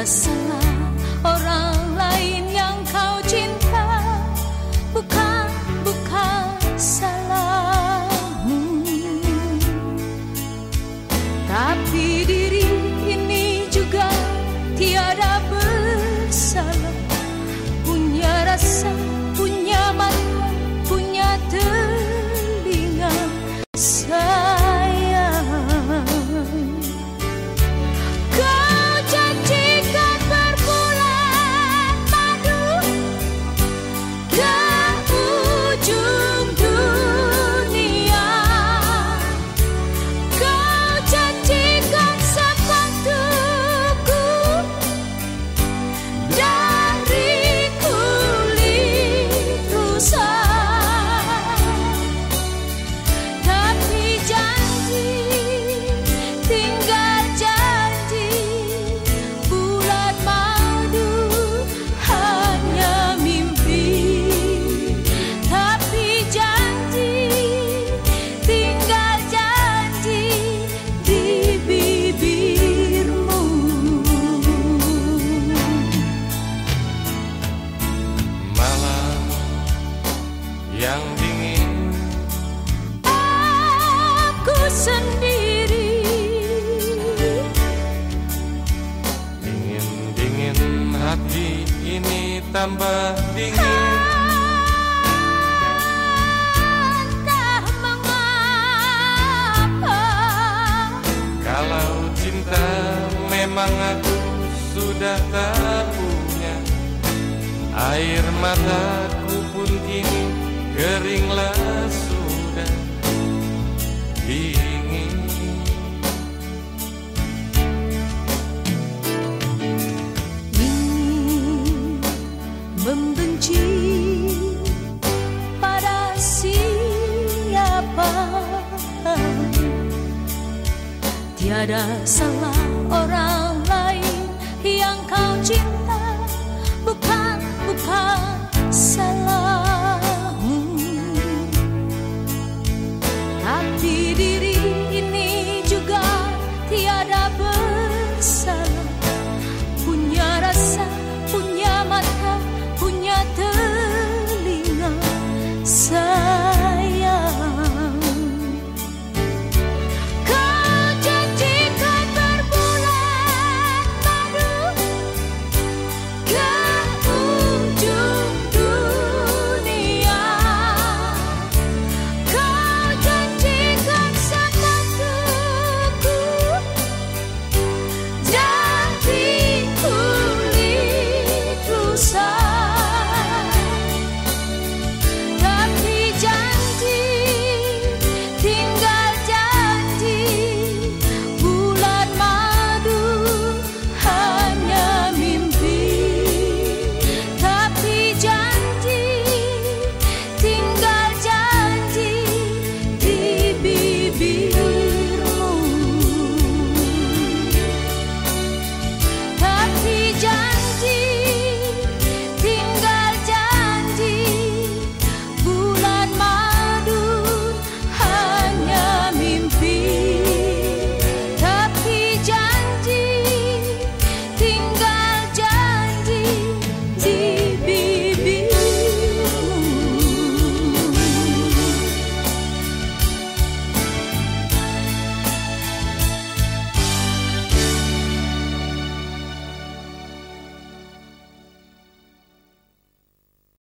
the sunlight. tambah dingin. Entah mengapa? Kalau cinta memang aku sudah tak punya Air mataku pun kini keringlah tiada salah orang lain yang kau cinta